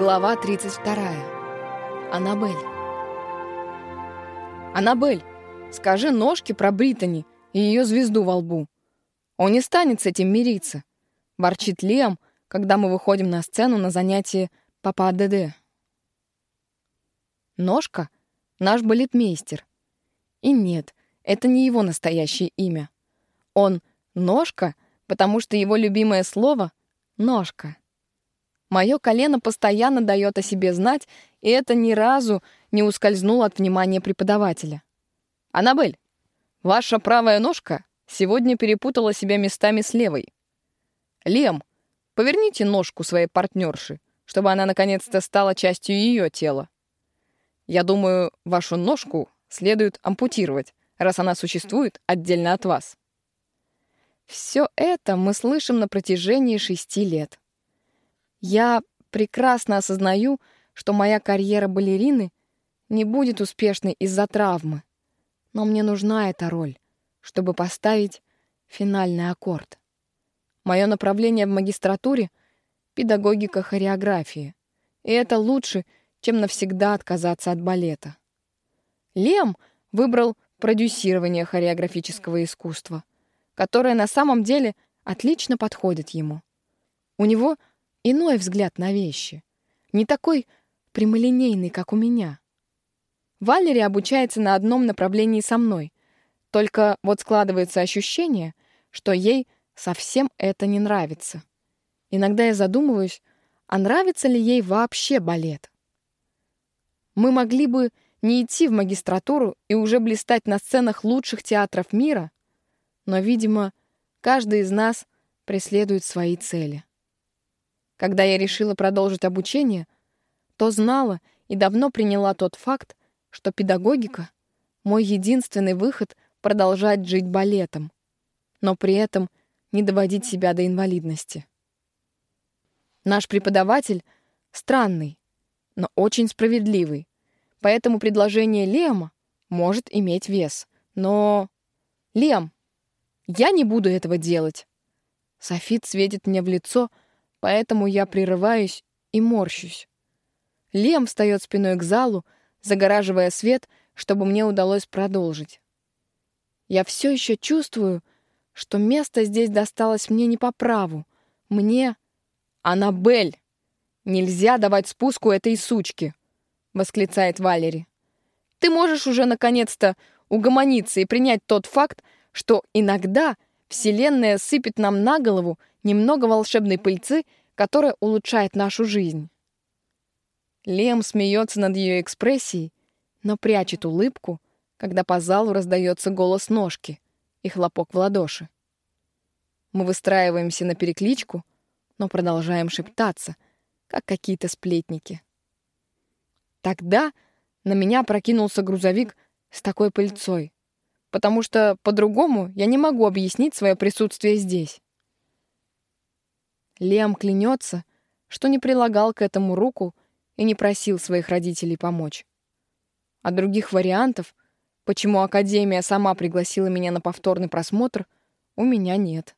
Глава 32. Аннабель. «Аннабель, скажи ножке про Британи и ее звезду во лбу. Он не станет с этим мириться», — ворчит Лиам, когда мы выходим на сцену на занятие Папа ДД. Ножка — наш балетмейстер. И нет, это не его настоящее имя. Он — Ножка, потому что его любимое слово — ножка. Мое колено постоянно дает о себе знать, и это ни разу не ускользнуло от внимания преподавателя. «Аннабель, ваша правая ножка сегодня перепутала себя местами с левой. Лем, поверните ножку своей партнерши, чтобы она наконец-то стала частью ее тела. Я думаю, вашу ножку следует ампутировать, раз она существует отдельно от вас». Все это мы слышим на протяжении шести лет. Я прекрасно осознаю, что моя карьера балерины не будет успешной из-за травмы. Но мне нужна эта роль, чтобы поставить финальный аккорд. Мое направление в магистратуре — педагогика хореографии. И это лучше, чем навсегда отказаться от балета. Лем выбрал продюсирование хореографического искусства, которое на самом деле отлично подходит ему. У него — иной взгляд на вещи, не такой прямолинейный, как у меня. Валерия обучается на одном направлении со мной, только вот складывается ощущение, что ей совсем это не нравится. Иногда я задумываюсь, а нравится ли ей вообще балет. Мы могли бы не идти в магистратуру и уже блистать на сценах лучших театров мира, но, видимо, каждый из нас преследует свои цели. Когда я решила продолжить обучение, то знала и давно приняла тот факт, что педагогика — мой единственный выход продолжать жить балетом, но при этом не доводить себя до инвалидности. Наш преподаватель странный, но очень справедливый, поэтому предложение Лема может иметь вес. Но... Лем, я не буду этого делать. Софит светит мне в лицо — поэтому я прерываюсь и морщусь. Лем встает спиной к залу, загораживая свет, чтобы мне удалось продолжить. Я все еще чувствую, что место здесь досталось мне не по праву. Мне... «Аннабель! Нельзя давать спуску этой сучке!» — восклицает Валери. «Ты можешь уже наконец-то угомониться и принять тот факт, что иногда Вселенная сыпет нам на голову немного волшебной пыльцы, которая улучшает нашу жизнь. Лем смеется над ее экспрессией, но прячет улыбку, когда по залу раздается голос ножки и хлопок в ладоши. Мы выстраиваемся на перекличку, но продолжаем шептаться, как какие-то сплетники. Тогда на меня прокинулся грузовик с такой пыльцой, потому что по-другому я не могу объяснить свое присутствие здесь. Лем клянется, что не прилагал к этому руку и не просил своих родителей помочь. А других вариантов, почему Академия сама пригласила меня на повторный просмотр, у меня нет.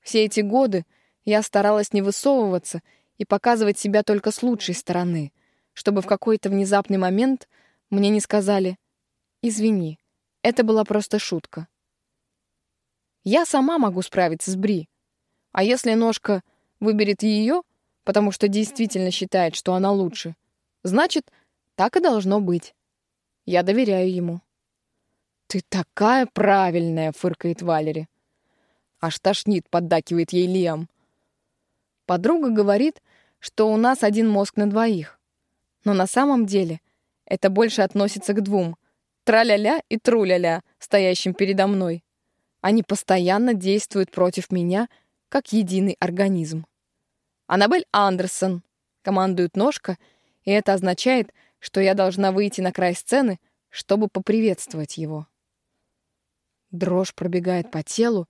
Все эти годы я старалась не высовываться и показывать себя только с лучшей стороны, чтобы в какой-то внезапный момент мне не сказали «Извини, это была просто шутка». Я сама могу справиться с Бри, а если ножка выберет ее, потому что действительно считает, что она лучше, значит, так и должно быть. Я доверяю ему. «Ты такая правильная!» — фыркает Валери. Аж тошнит, поддакивает ей Лиам. Подруга говорит, что у нас один мозг на двоих. Но на самом деле это больше относится к двум — траля-ля и труля-ля, стоящим передо мной. Они постоянно действуют против меня — как единый организм. «Аннабель Андерсон», — командует ножка, и это означает, что я должна выйти на край сцены, чтобы поприветствовать его. Дрожь пробегает по телу,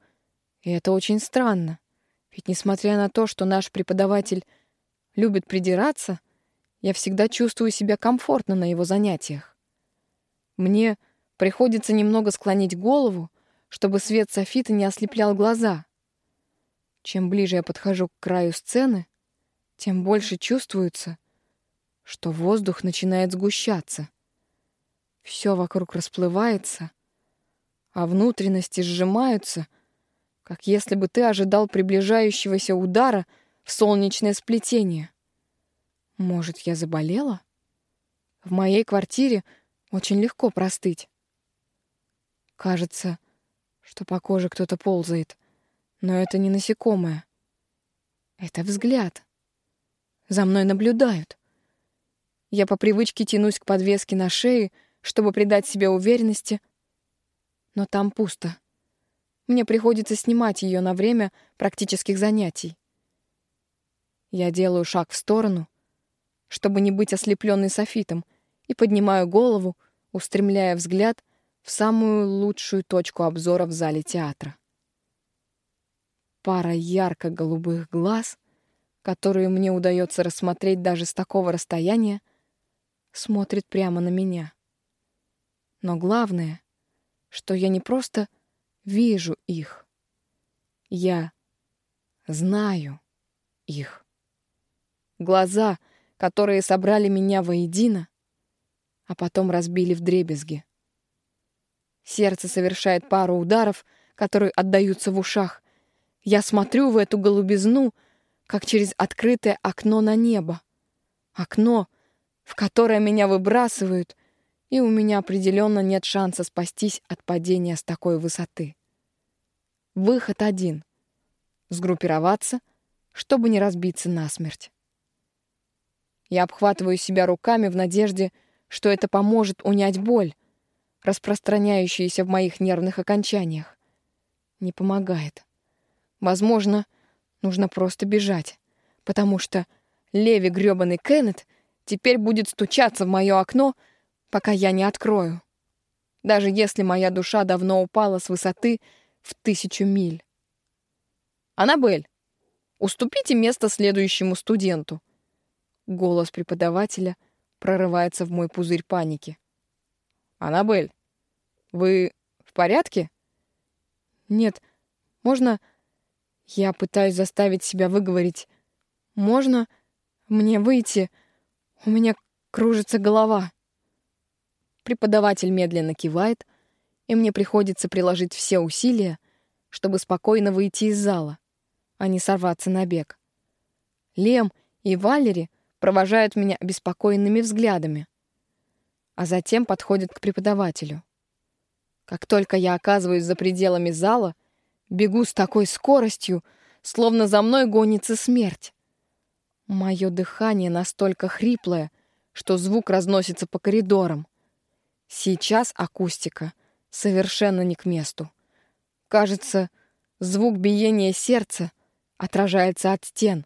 и это очень странно, ведь несмотря на то, что наш преподаватель любит придираться, я всегда чувствую себя комфортно на его занятиях. Мне приходится немного склонить голову, чтобы свет софита не ослеплял глаза. Чем ближе я подхожу к краю сцены, тем больше чувствуется, что воздух начинает сгущаться. Все вокруг расплывается, а внутренности сжимаются, как если бы ты ожидал приближающегося удара в солнечное сплетение. Может, я заболела? В моей квартире очень легко простыть. Кажется, что по коже кто-то ползает, но это не насекомое. Это взгляд. За мной наблюдают. Я по привычке тянусь к подвеске на шее, чтобы придать себе уверенности, но там пусто. Мне приходится снимать ее на время практических занятий. Я делаю шаг в сторону, чтобы не быть ослепленной софитом, и поднимаю голову, устремляя взгляд в самую лучшую точку обзора в зале театра. Пара ярко-голубых глаз, которые мне удается рассмотреть даже с такого расстояния, смотрит прямо на меня. Но главное, что я не просто вижу их. Я знаю их. Глаза, которые собрали меня воедино, а потом разбили вдребезги. Сердце совершает пару ударов, которые отдаются в ушах, я смотрю в эту голубизну, как через открытое окно на небо. Окно, в которое меня выбрасывают, и у меня определенно нет шанса спастись от падения с такой высоты. Выход один — сгруппироваться, чтобы не разбиться насмерть. Я обхватываю себя руками в надежде, что это поможет унять боль, распространяющуюся в моих нервных окончаниях. Не помогает. Возможно, нужно просто бежать, потому что Леви грёбаный Кеннет теперь будет стучаться в мое окно, пока я не открою. Даже если моя душа давно упала с высоты в тысячу миль. «Аннабель, уступите место следующему студенту». Голос преподавателя прорывается в мой пузырь паники. «Аннабель, вы в порядке?» «Нет, можно я пытаюсь заставить себя выговорить. «Можно мне выйти? У меня кружится голова». Преподаватель медленно кивает, и мне приходится приложить все усилия, чтобы спокойно выйти из зала, а не сорваться на бег. Лем и Валери провожают меня беспокойными взглядами, а затем подходят к преподавателю. Как только я оказываюсь за пределами зала, Бегу с такой скоростью, словно за мной гонится смерть. Мое дыхание настолько хриплое, что звук разносится по коридорам. Сейчас акустика совершенно не к месту. Кажется, звук биения сердца отражается от стен,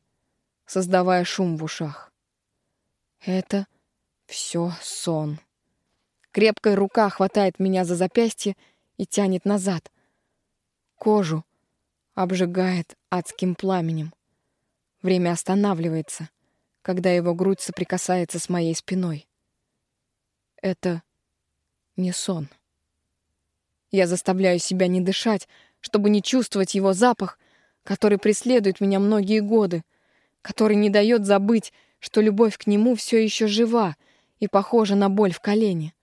создавая шум в ушах. Это все сон. Крепкая рука хватает меня за запястье и тянет назад, Кожу обжигает адским пламенем. Время останавливается, когда его грудь соприкасается с моей спиной. Это не сон. Я заставляю себя не дышать, чтобы не чувствовать его запах, который преследует меня многие годы, который не дает забыть, что любовь к нему все еще жива и похожа на боль в колене.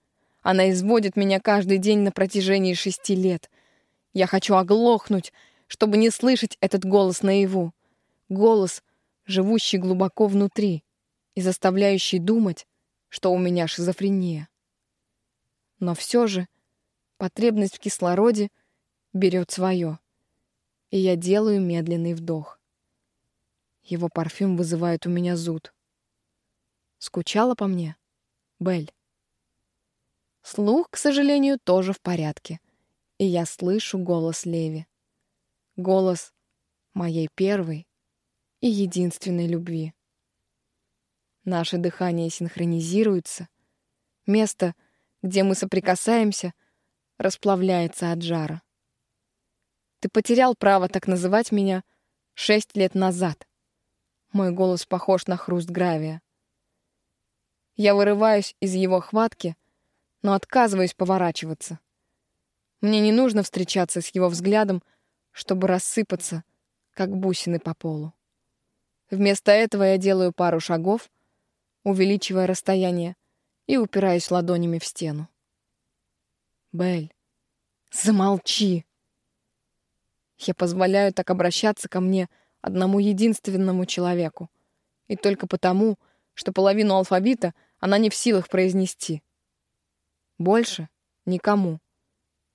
Она изводит меня каждый день на протяжении шести лет — я хочу оглохнуть, чтобы не слышать этот голос наяву. Голос, живущий глубоко внутри и заставляющий думать, что у меня шизофрения. Но все же потребность в кислороде берет свое, и я делаю медленный вдох. Его парфюм вызывает у меня зуд. Скучала по мне? Бель. Слух, к сожалению, тоже в порядке и я слышу голос Леви. Голос моей первой и единственной любви. Наше дыхание синхронизируется. Место, где мы соприкасаемся, расплавляется от жара. Ты потерял право так называть меня шесть лет назад. Мой голос похож на хруст гравия. Я вырываюсь из его хватки, но отказываюсь поворачиваться. Мне не нужно встречаться с его взглядом, чтобы рассыпаться, как бусины по полу. Вместо этого я делаю пару шагов, увеличивая расстояние, и упираюсь ладонями в стену. Бель, замолчи. Я позволяю так обращаться ко мне одному единственному человеку. И только потому, что половину алфавита она не в силах произнести. Больше никому.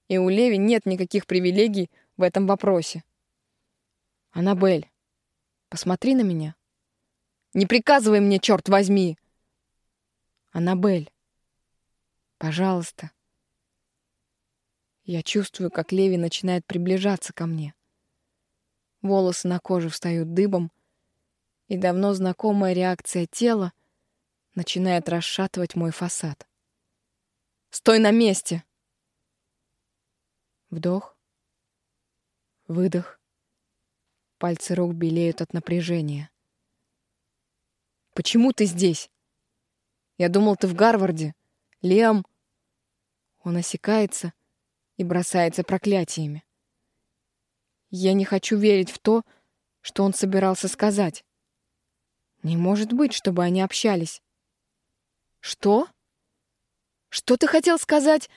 И у Леви нет никаких привилегий в этом вопросе. Аннабель, посмотри на меня. Не приказывай мне, черт возьми! Аннабель, пожалуйста. Я чувствую, как Леви начинает приближаться ко мне. Волосы на коже встают дыбом, и давно знакомая реакция тела начинает расшатывать мой фасад. «Стой на месте!» Вдох. Выдох. Пальцы рук белеют от напряжения. «Почему ты здесь? Я думал, ты в Гарварде. Лиам...» Он осекается и бросается проклятиями. Я не хочу верить в то, что он собирался сказать. Не может быть, чтобы они общались. «Что? Что ты хотел сказать?»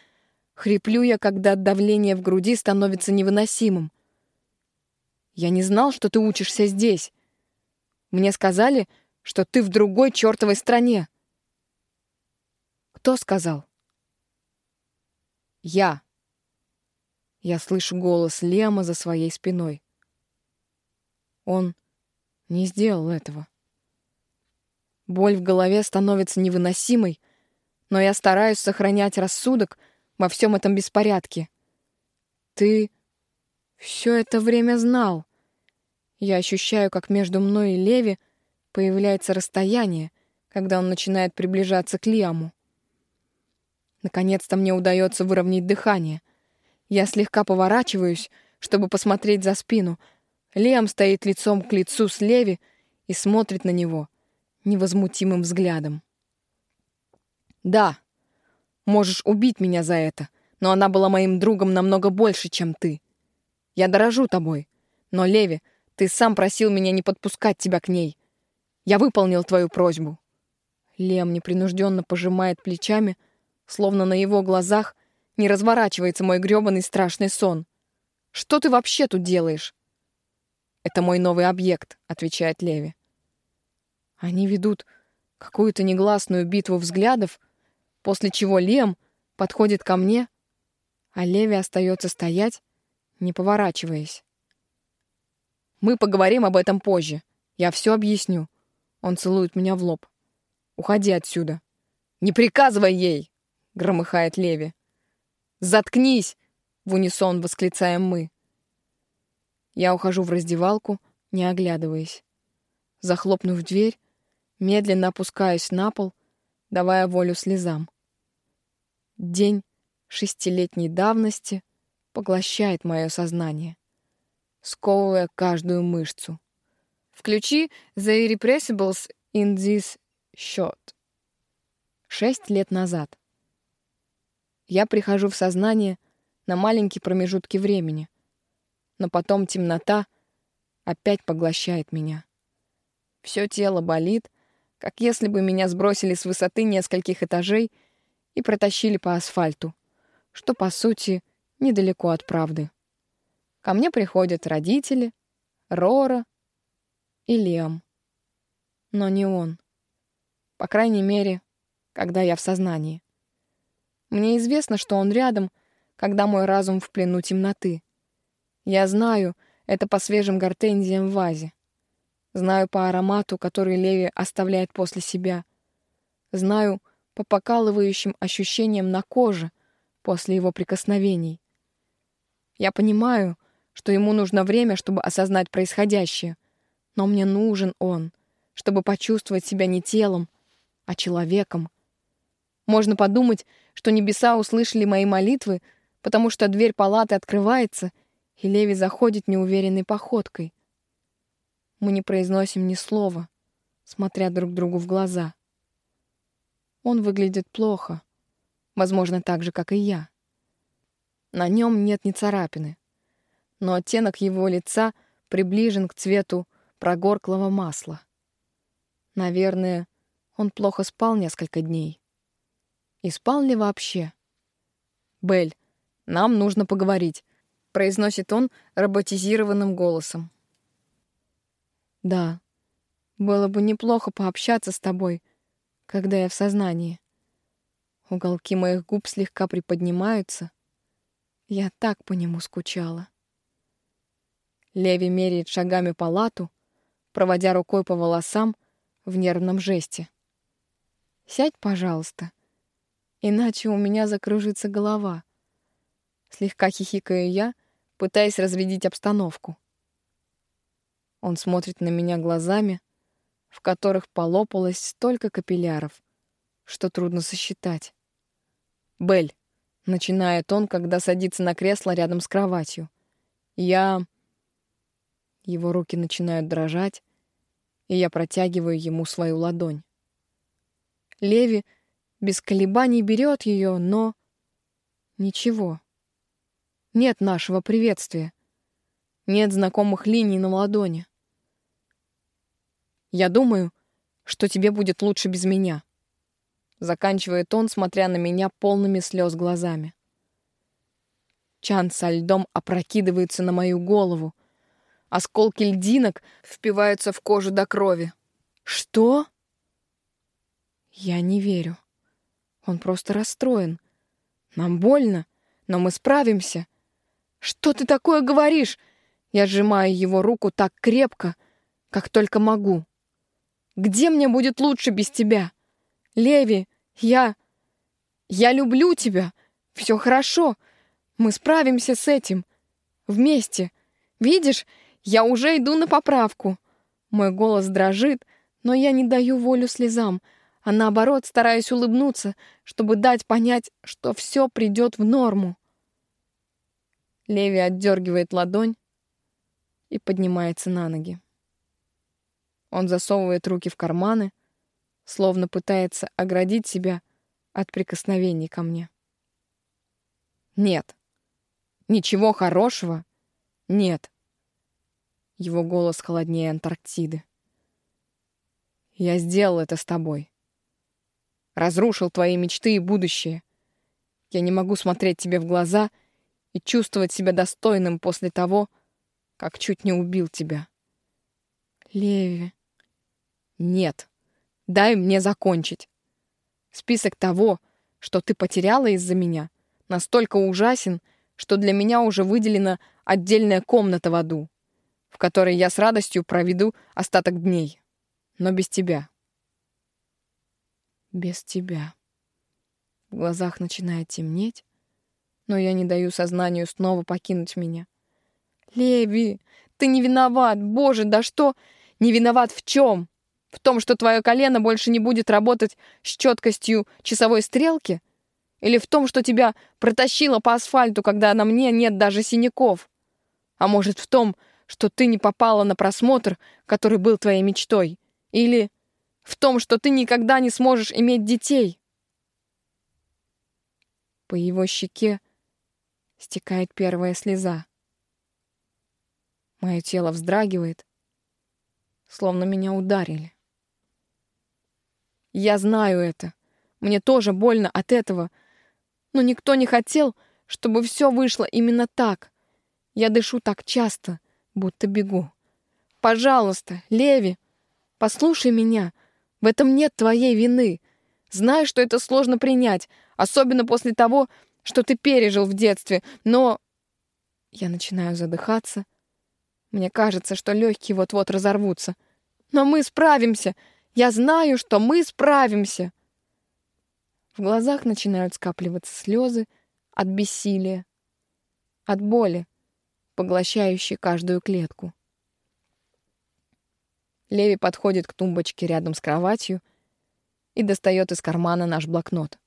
Хриплю я, когда давление в груди становится невыносимым. «Я не знал, что ты учишься здесь. Мне сказали, что ты в другой чертовой стране». «Кто сказал?» «Я». Я слышу голос Лема за своей спиной. Он не сделал этого. Боль в голове становится невыносимой, но я стараюсь сохранять рассудок во всем этом беспорядке. Ты все это время знал. Я ощущаю, как между мной и Леви появляется расстояние, когда он начинает приближаться к Лиаму. Наконец-то мне удается выровнять дыхание. Я слегка поворачиваюсь, чтобы посмотреть за спину. Лиам стоит лицом к лицу с Леви и смотрит на него невозмутимым взглядом. «Да, можешь убить меня за это, но она была моим другом намного больше, чем ты. Я дорожу тобой, но, Леви, ты сам просил меня не подпускать тебя к ней. Я выполнил твою просьбу». Лем непринужденно пожимает плечами, словно на его глазах не разворачивается мой грёбаный страшный сон. «Что ты вообще тут делаешь?» «Это мой новый объект», — отвечает Леви. Они ведут какую-то негласную битву взглядов, после чего Лем подходит ко мне, а Леви остается стоять, не поворачиваясь. «Мы поговорим об этом позже. Я все объясню». Он целует меня в лоб. «Уходи отсюда». «Не приказывай ей!» — громыхает Леви. «Заткнись!» — в унисон восклицаем мы. Я ухожу в раздевалку, не оглядываясь. Захлопнув дверь, Медленно опускаюсь на пол, давая волю слезам. День шестилетней давности поглощает мое сознание, сковывая каждую мышцу. Включи The Irrepressibles in this shot. Шесть лет назад. Я прихожу в сознание на маленькие промежутки времени, но потом темнота опять поглощает меня. Все тело болит, как если бы меня сбросили с высоты нескольких этажей и протащили по асфальту, что, по сути, недалеко от правды. Ко мне приходят родители, Рора и Лиам. Но не он. По крайней мере, когда я в сознании. Мне известно, что он рядом, когда мой разум в плену темноты. Я знаю это по свежим гортензиям в вазе. Знаю по аромату, который Леви оставляет после себя. Знаю по покалывающим ощущениям на коже после его прикосновений. Я понимаю, что ему нужно время, чтобы осознать происходящее, но мне нужен он, чтобы почувствовать себя не телом, а человеком. Можно подумать, что небеса услышали мои молитвы, потому что дверь палаты открывается, и Леви заходит неуверенной походкой — мы не произносим ни слова, смотря друг другу в глаза. Он выглядит плохо, возможно, так же, как и я. На нем нет ни царапины, но оттенок его лица приближен к цвету прогорклого масла. Наверное, Он плохо спал несколько дней. И спал ли вообще? «Белль, нам нужно поговорить», — произносит он роботизированным голосом. «Да, было бы неплохо пообщаться с тобой, когда я в сознании. Уголки моих губ слегка приподнимаются. Я так по нему скучала». Леви меряет шагами палату, проводя рукой по волосам в нервном жесте. «Сядь, пожалуйста, иначе у меня закружится голова». Слегка хихикаю я, пытаясь разрядить обстановку. Он смотрит на меня глазами, в которых полопалось столько капилляров, что трудно сосчитать. «Белль», — начинает он, когда садится на кресло рядом с кроватью. «Я...» Его руки начинают дрожать, и я протягиваю ему свою ладонь. Леви без колебаний берет ее, но... Ничего. Нет нашего приветствия. Нет знакомых линий на ладони. Я думаю, что тебе будет лучше без меня. Заканчивает он, смотря на меня полными слез глазами. Чан со льдом опрокидывается на мою голову, Осколки льдинок впиваются в кожу до крови. Что? Я не верю. Он просто расстроен. Нам больно, но мы справимся. Что ты такое говоришь? Я сжимаю его руку так крепко, как только могу. Где мне будет лучше без тебя? Леви, я... Я люблю тебя. Все хорошо. Мы справимся с этим. Вместе. Видишь, я уже иду на поправку. Мой голос дрожит, но я не даю волю слезам, а наоборот стараюсь улыбнуться, чтобы дать понять, что все придет в норму. Леви отдергивает ладонь и поднимается на ноги. Он засовывает руки в карманы, словно пытается оградить себя от прикосновений ко мне. Нет, ничего хорошего нет. Его голос холоднее Антарктиды. Я сделал это с тобой. Разрушил твои мечты и будущее. Я не могу смотреть тебе в глаза и чувствовать себя достойным после того, как чуть не убил тебя. Леви. Нет. Дай мне закончить. Список того, что ты потеряла из-за меня, настолько ужасен, что для меня уже выделена отдельная комната в аду в которой я с радостью проведу остаток дней. Но без тебя. Без тебя. В глазах начинает темнеть, но я не даю сознанию снова покинуть меня. Леви, ты не виноват. Боже, да что? Не виноват в чем? В том, что твое колено больше не будет работать с четкостью часовой стрелки? Или в том, что тебя протащило по асфальту, когда на мне нет даже синяков? А может, в том, что ты не попала на просмотр, который был твоей мечтой? Или в том, что ты никогда не сможешь иметь детей? По его щеке стекает первая слеза. Мое тело вздрагивает, словно меня ударили. Я знаю это. Мне тоже больно от этого. Но никто не хотел, чтобы все вышло именно так. Я дышу так часто — будто бегу. «Пожалуйста, Леви, послушай меня. В этом нет твоей вины. Знаю, что это сложно принять, особенно после того, что ты пережил в детстве, но...» Я начинаю задыхаться. Мне кажется, что легкие вот-вот разорвутся. «Но мы справимся! Я знаю, что мы справимся!» В глазах начинают скапливаться слезы от бессилия, от боли поглощающий каждую клетку. Леви подходит к тумбочке рядом с кроватью и достает из кармана наш блокнот.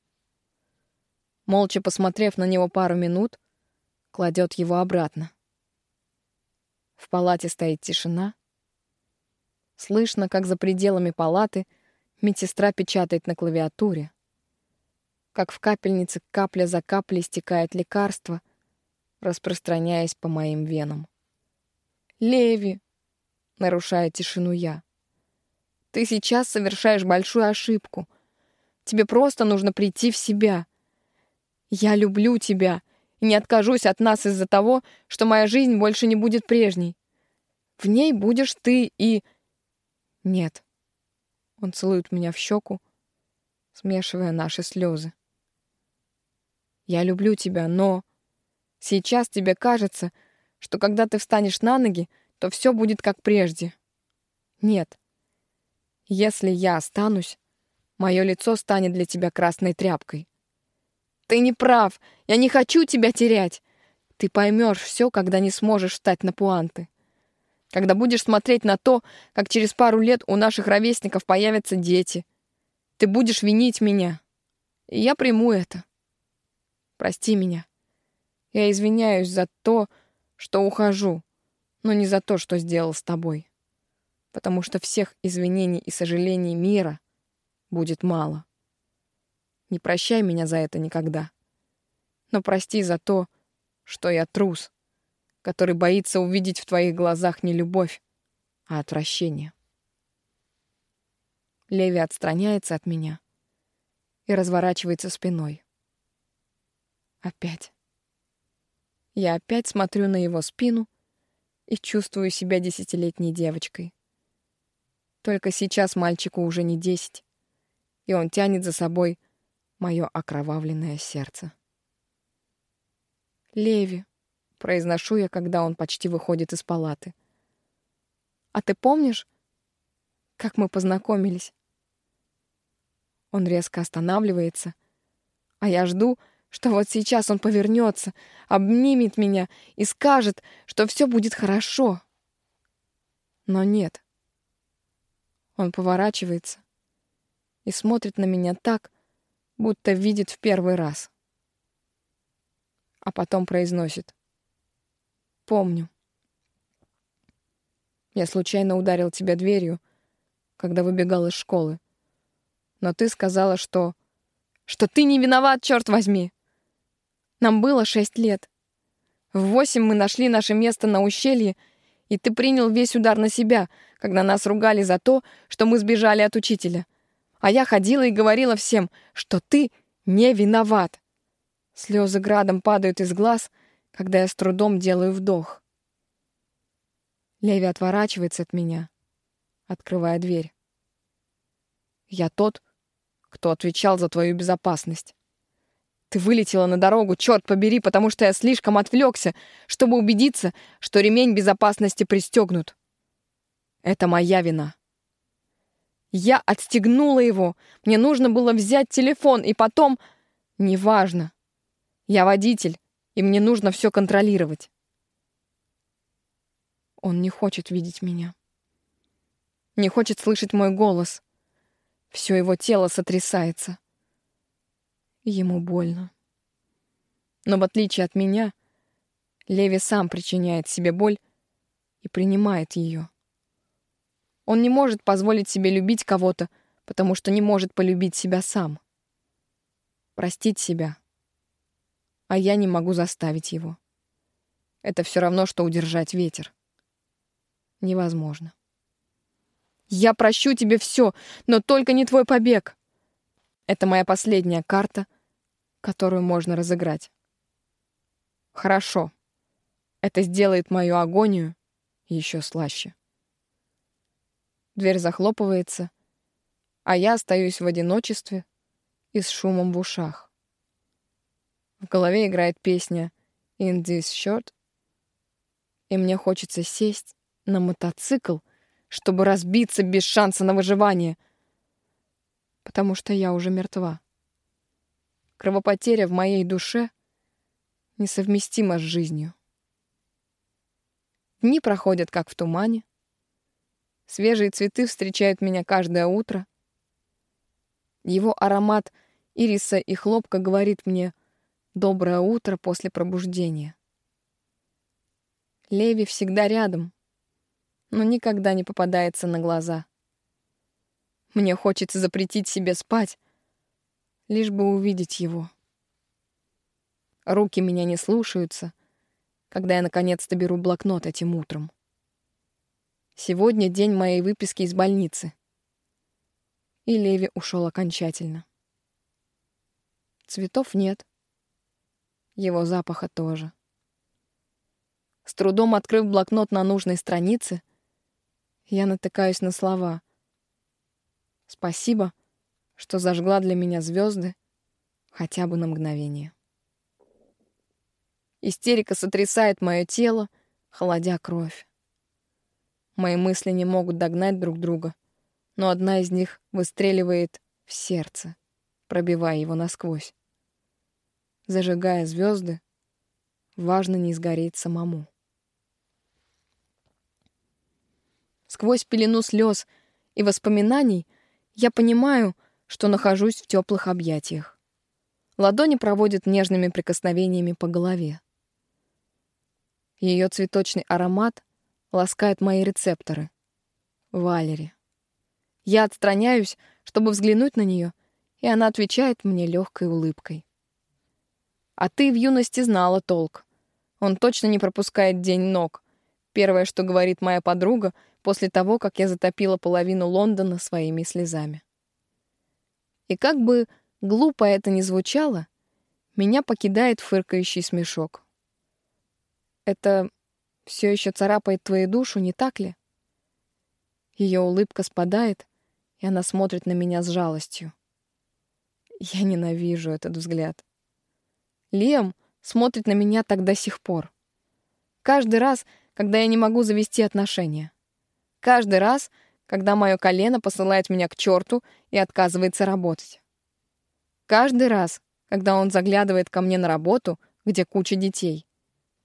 Молча посмотрев на него пару минут, кладет его обратно. В палате стоит тишина. Слышно, как за пределами палаты медсестра печатает на клавиатуре. Как в капельнице капля за каплей стекает лекарство — распространяясь по моим венам. «Леви!» — нарушая тишину я. Ты сейчас совершаешь большую ошибку. Тебе просто нужно прийти в себя. Я люблю тебя и не откажусь от нас из-за того, что моя жизнь больше не будет прежней. В ней будешь ты и... Нет. Он целует меня в щеку, смешивая наши слезы. Я люблю тебя, но... Сейчас тебе кажется, что когда ты встанешь на ноги, то все будет как прежде. Нет. Если я останусь, мое лицо станет для тебя красной тряпкой. Ты не прав. Я не хочу тебя терять. Ты поймешь все, когда не сможешь встать на пуанты. Когда будешь смотреть на то, как через пару лет у наших ровесников появятся дети. Ты будешь винить меня. И я приму это. Прости меня. Я извиняюсь за то, что ухожу, но не за то, что сделал с тобой. Потому что всех извинений и сожалений мира будет мало. Не прощай меня за это никогда. Но прости за то, что я трус, который боится увидеть в твоих глазах не любовь, а отвращение. Леви отстраняется от меня и разворачивается спиной. Опять. Я опять смотрю на его спину и чувствую себя десятилетней девочкой. Только сейчас мальчику уже не десять, и он тянет за собой мое окровавленное сердце. «Леви», — произношу я, когда он почти выходит из палаты. «А ты помнишь, как мы познакомились?» Он резко останавливается, а я жду, что вот сейчас он повернется, обнимет меня и скажет, что все будет хорошо. Но нет. Он поворачивается и смотрит на меня так, будто видит в первый раз. А потом произносит. «Помню. Я случайно ударил тебя дверью, когда выбегал из школы. Но ты сказала, что... Что ты не виноват, черт возьми! Нам было шесть лет. В восемь мы нашли наше место на ущелье, и ты принял весь удар на себя, когда нас ругали за то, что мы сбежали от учителя а я ходила и говорила всем, что ты не виноват. Слезы градом падают из глаз, когда я с трудом делаю вдох. Леви отворачивается от меня, открывая дверь. Я тот, кто отвечал за твою безопасность. Ты вылетела на дорогу, черт побери, потому что я слишком отвлекся, чтобы убедиться, что ремень безопасности пристегнут. Это моя вина. Я отстегнула его. Мне нужно было взять телефон, и потом... Неважно. Я водитель, и мне нужно все контролировать. Он не хочет видеть меня. Не хочет слышать мой голос. Все его тело сотрясается. Ему больно. Но в отличие от меня, Леви сам причиняет себе боль и принимает ее. Он не может позволить себе любить кого-то, потому что не может полюбить себя сам. Простить себя. А я не могу заставить его. Это все равно, что удержать ветер. Невозможно. Я прощу тебе все, но только не твой побег. Это моя последняя карта, которую можно разыграть. Хорошо. Это сделает мою агонию еще слаще. Дверь захлопывается, а я остаюсь в одиночестве и с шумом в ушах. В голове играет песня «In this shirt», и мне хочется сесть на мотоцикл, чтобы разбиться без шанса на выживание, потому что я уже мертва. Кровопотеря в моей душе несовместима с жизнью. Дни проходят как в тумане, Свежие цветы встречают меня каждое утро. Его аромат ириса и хлопка говорит мне «доброе утро после пробуждения». Леви всегда рядом, но никогда не попадается на глаза. Мне хочется запретить себе спать, лишь бы увидеть его. Руки меня не слушаются, когда я наконец-то беру блокнот этим утром. Сегодня день моей выписки из больницы. и Леви ушел окончательно. Цветов нет. Его запаха тоже. С трудом открыв блокнот на нужной странице, я натыкаюсь на слова. Спасибо, что зажгла для меня звезды хотя бы на мгновение. Истерика сотрясает мое тело, холодя кровь. Мои мысли не могут догнать друг друга, но одна из них выстреливает в сердце, пробивая его насквозь. Зажигая звезды, важно не сгореть самому. Сквозь пелену слез и воспоминаний я понимаю, что нахожусь в теплых объятиях. Ладони проводят нежными прикосновениями по голове. Ее цветочный аромат ласкает мои рецепторы. Валери. Я отстраняюсь, чтобы взглянуть на нее, и она отвечает мне легкой улыбкой. А ты в юности знала толк. Он точно не пропускает день ног. Первое, что говорит моя подруга, после того, как я затопила половину Лондона своими слезами. И как бы глупо это ни звучало, меня покидает фыркающий смешок. Это все еще царапает твою душу, не так ли? Ее улыбка спадает, и она смотрит на меня с жалостью. Я ненавижу этот взгляд. Лем смотрит на меня так до сих пор. Каждый раз, когда я не могу завести отношения. Каждый раз, когда мое колено посылает меня к черту и отказывается работать. Каждый раз, когда он заглядывает ко мне на работу, где куча детей.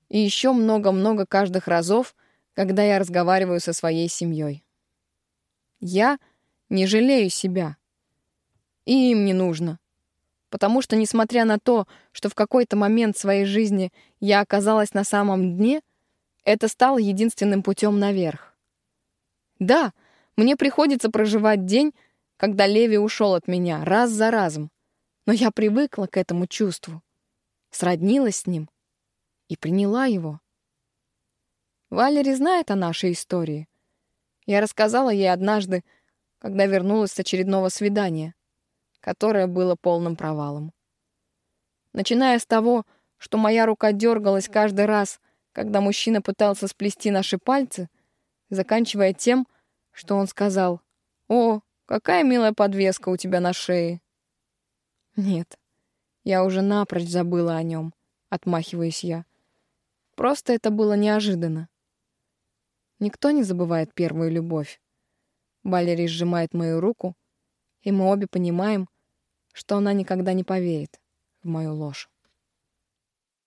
И еще много-много каждых разов, когда я разговариваю со своей семьей. Я не жалею себя. И им не нужно. Потому что, несмотря на то, что в какой-то момент своей жизни я оказалась на самом дне, это стало единственным путем наверх. Да, мне приходится проживать день, когда Леви ушел от меня, раз за разом. Но я привыкла к этому чувству, сроднилась с ним и приняла его. Валери знает о нашей истории. Я рассказала ей однажды, когда вернулась с очередного свидания, которое было полным провалом. Начиная с того, что моя рука дергалась каждый раз, когда мужчина пытался сплести наши пальцы — заканчивая тем, что он сказал «О, какая милая подвеска у тебя на шее». «Нет, я уже напрочь забыла о нем», — отмахиваюсь я. «Просто это было неожиданно». Никто не забывает первую любовь. Валерий сжимает мою руку, и мы обе понимаем, что она никогда не поверит в мою ложь.